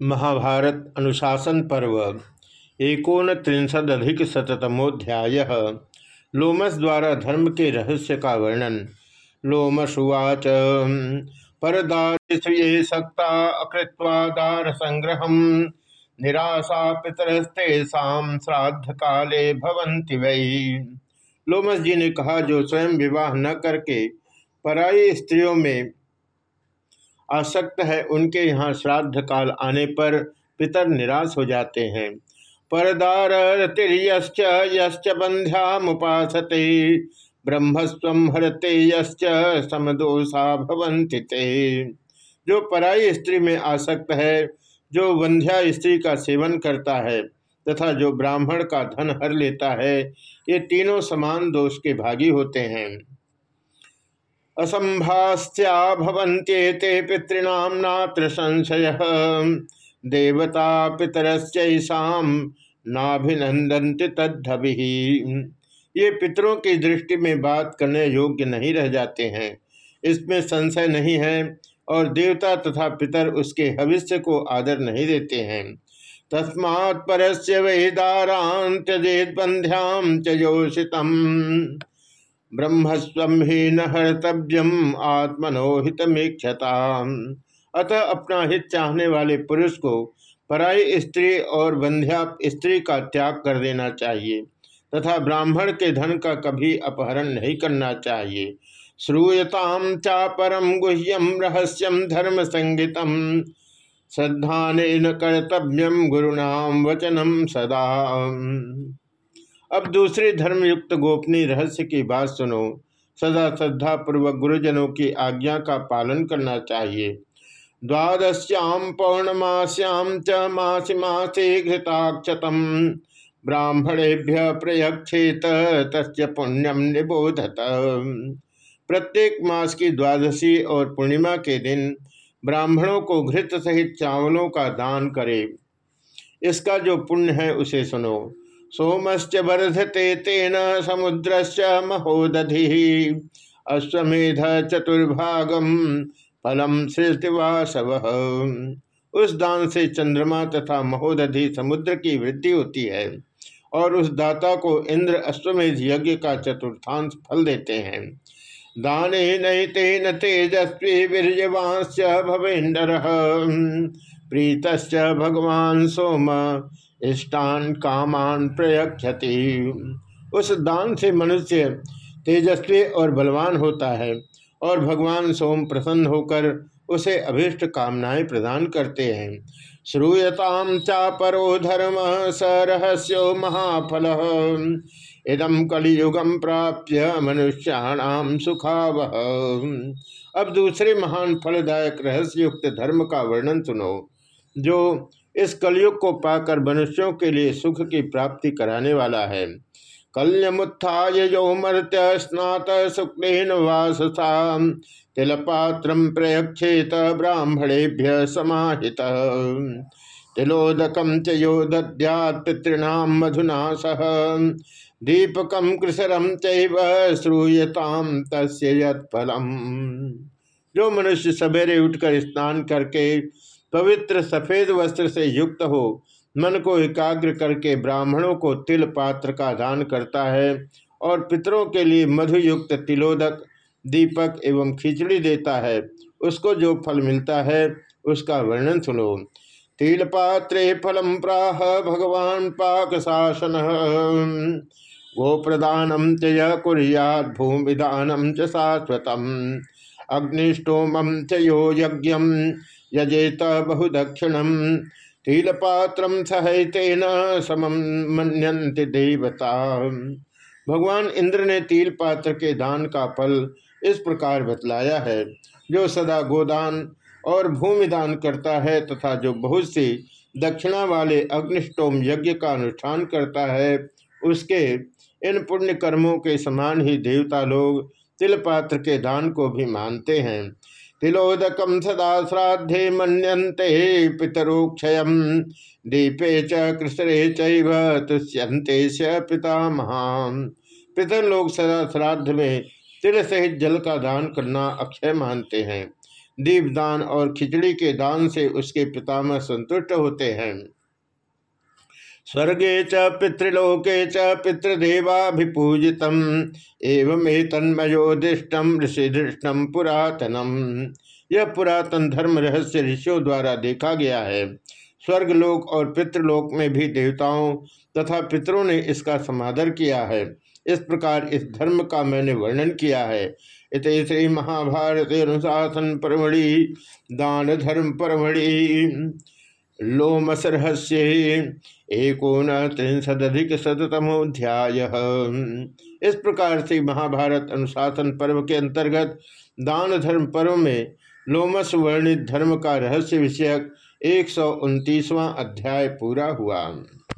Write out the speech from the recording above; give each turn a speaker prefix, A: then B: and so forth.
A: महाभारत अनुशासन पर्व एकोन त्रिंशदधिक शतमोध्याय लोमस द्वारा धर्म के रहस्य का वर्णन। लोमसुवाच परदारिश्रिये सक्ता अकृत्वा दार संग्रह निराशा पितरस्तेषा श्राद्ध काले भवंति वही लोमस जी ने कहा, जो स्वयं विवाह न करके पराई स्त्रियों में आसक्त है उनके यहाँ श्राद्ध काल आने पर पितर निराश हो जाते हैं। परदार बंध्या मुपासते ब्रह्मस्व हरते यश्च भवंति ते। जो पराई स्त्री में आसक्त है, जो वंध्या स्त्री का सेवन करता है, तथा जो ब्राह्मण का धन हर लेता है, ये तीनों समान दोष के भागी होते हैं। असंभास्या भवन्त्येते नात्र संशय देवता पितरस्याम नाभिनंदन्ति तद्धि ये पितरों की दृष्टि में बात करने योग्य नहीं रह जाते हैं। इसमें संशय नहीं है और देवता तथा पितर उसके भविष्य को आदर नहीं देते हैं। तस्मात् परस्य वेदारां बंध्याम त्यजोषितम ब्रह्मस्व ही न हर्तव्यम आत्मनोहितमीक्षता अतः अपना हित चाहने वाले पुरुष को पराई स्त्री और बंध्या स्त्री का त्याग कर देना चाहिए, तथा ब्राह्मण के धन का कभी अपहरण नहीं करना चाहिए। श्रूयताम चा परम गुह्यम रहस्यम धर्म संगीतम। श्रद्धान कर्तव्यम गुरुनाम वचनम सदा। अब दूसरे धर्मयुक्त गोपनीय रहस्य की बात सुनो। सदा श्रद्धा पूर्वक गुरुजनों की आज्ञा का पालन करना चाहिए। द्वादश्याम पौर्णमास्याम च मासी मासे घृताक्षतम। ब्राह्मणेभ्य प्रयक्षेत तस् पुण्यम निबोधत। प्रत्येक मास की द्वादशी और पूर्णिमा के दिन ब्राह्मणों को घृत सहित चावलों का दान करे। इसका जो पुण्य है उसे सुनो। सोमश्च वर्धते तेन समुद्रस्य महोदधि। अश्वमेध चतुर्भागम फलम सृष्टिवासव उस दान से चंद्रमा तथा महोदधि समुद्र की वृद्धि होती है और उस दाता को इंद्र अश्वमेध यज्ञ का चतुर्थांश फल देते हैं। दाने तेन तेजस्वी वीरवांश भवेन्द्र प्रीत भगवान सोम इष्टान कामान प्रयक्षति उस दान से मनुष्य तेजस्वी और बलवान होता है और भगवान सोम प्रसन्न होकर उसे अभिष्ट कामनाएँ प्रदान करते हैं। श्रूयताम चा परो धर्म स रहस्यो महाफल। इदम कलियुगम प्राप्य मनुष्याणाम सुखाव। अब दूसरे महान फलदायक रहस्य युक्त धर्म का वर्णन सुनो, जो इस कलयुग को पाकर मनुष्यों के लिए सुख की प्राप्ति कराने वाला है। कल्यमुत्थाय यो मर्त्य स्नात शुक्लेन वाससा तिलपात्र प्रयक्षेत ब्राह्मणेभ्य समाहित। तिलोदकम यो मधुना सह दीपकम कृसरम चूयताम तस्य जो मनुष्य सवेरे उठकर स्नान करके पवित्र सफ़ेद वस्त्र से युक्त हो, मन को एकाग्र करके ब्राह्मणों को तिल पात्र का दान करता है और पितरों के लिए मधुयुक्त तिलोदक, दीपक एवं खिचड़ी देता है। उसको जो फल मिलता है, उसका वर्णन सुनो। तिल पात्रे फलम प्राह, भगवान पाक शासन। गोप्रदानम च कुरियात भूमिदानम च शाश्वतम। अग्निष्टोम च यो यज्ञम यजेत बहुदक्षिणम तीलपात्र सहतेन समम मनंति देवता। भगवान इंद्र ने तिल पात्र के दान का फल इस प्रकार बतलाया है। जो सदा गोदान और भूमि दान करता है तथा जो बहुत सी दक्षिणा वाले अग्निष्टोम यज्ञ का अनुष्ठान करता है, उसके इन पुण्य कर्मों के समान ही देवता लोग तिल पात्र के दान को भी मानते हैं। तिलोदकम सदा श्राद्धे मनते पितरोक्षय। दीपे च कृष्णे चुष्यंते पिता महान पितर लोग सदा श्राद्ध में तिल सहित जल का दान करना अक्षय मानते हैं। दीपदान और खिचड़ी के दान से उसके पितामह संतुष्ट होते हैं। स्वर्गे च, पितृलोके च पितृदेवाभिपूजित एवं तन्मयोदिष्टम ऋषिधृष्टम पुरातनम। यह पुरातन धर्म रहस्य ऋषियों द्वारा देखा गया है। स्वर्गलोक और पितृलोक में भी देवताओं तथा पितरों ने इसका समादर किया है। इस प्रकार इस धर्म का मैंने वर्णन किया है। इत महाभारत अनुशासन परमढ़ि, दान धर्म परमढ़ि। लोमसरहस्य एकोन त्रिशदधिक शतमोध्याय इस प्रकार से महाभारत अनुशासन पर्व के अंतर्गत दान धर्म पर्व में लोमस वर्णित धर्म का रहस्य विषयक एक अध्याय पूरा हुआ।